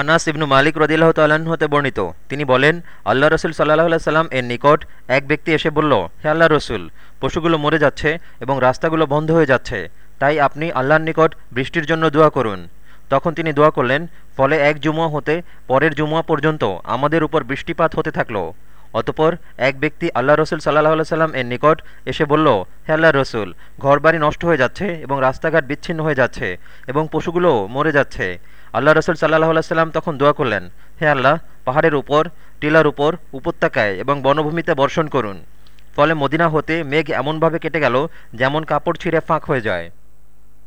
আনাস ইবনু মালিক রদিল্লাহ হতে বর্ণিত। তিনি বলেন, আল্লাহ রসুল সাল্লাহ সাল্লাম এর নিকট এক ব্যক্তি এসে বলল, হে আল্লাহ রসুল, পশুগুলো মরে যাচ্ছে এবং রাস্তাগুলো বন্ধ হয়ে যাচ্ছে, তাই আপনি আল্লাহর নিকট বৃষ্টির জন্য দোয়া করুন। তখন তিনি দোয়া করলেন, ফলে এক জুমুয়া হতে পরের জুমুয়া পর্যন্ত আমাদের উপর বৃষ্টিপাত হতে থাকল। অতপর এক ব্যক্তি আল্লাহ রসুল সাল্লাহ সাল্লাম এর নিকট এসে বলল, হে আল্লাহ রসুল, ঘরবাড়ি নষ্ট হয়ে যাচ্ছে এবং রাস্তাঘাট বিচ্ছিন্ন হয়ে যাচ্ছে এবং পশুগুলোও মরে যাচ্ছে। আল্লাহ রসুল সাল্লাহ সাল্লাম তখন দোয়া করলেন, হে আল্লাহ, পাহাড়ের উপর, টিলার উপর উপত্যকায় এবং বনভূমিতে বর্ষণ করুন। ফলে মদিনা হতে মেঘ এমনভাবে কেটে গেল, যেমন কাপড় ছিঁড়ে ফাঁক হয়ে যায়।